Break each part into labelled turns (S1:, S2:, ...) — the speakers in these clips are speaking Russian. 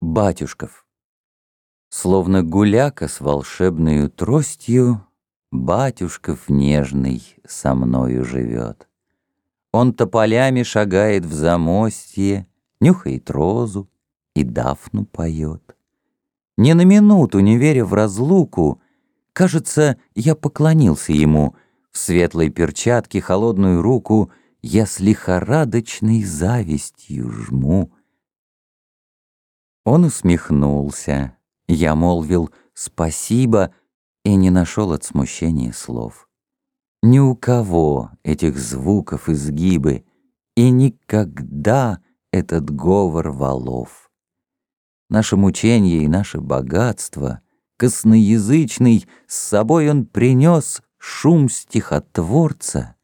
S1: Батюшков. Словно гуляка с волшебной тростью, Батюшков нежный со мною живет. Он тополями шагает в замостье, Нюхает розу и дафну поет. Ни на минуту не веря в разлуку, Кажется, я поклонился ему, В светлой перчатке холодную руку Я с лихорадочной завистью жму — он усмехнулся. Я молвил «спасибо» и не нашел от смущения слов. Ни у кого этих звуков изгибы, и никогда этот говор валов. Наше мучение и наше богатство, косноязычный, с собой он принес шум стихотворца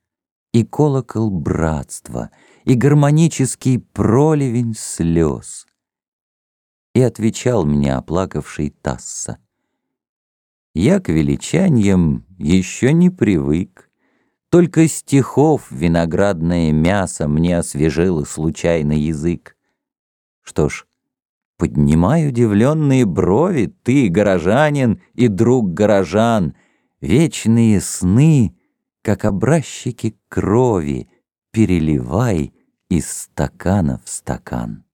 S1: и колокол братства, и гармонический проливень слез и отвечал мне оплакавший Тасса. Я к величаниям еще не привык, Только стихов виноградное мясо Мне освежило случайно язык. Что ж, поднимай удивленные брови, Ты, горожанин и друг горожан, Вечные сны, как образчики крови, Переливай из стакана в стакан.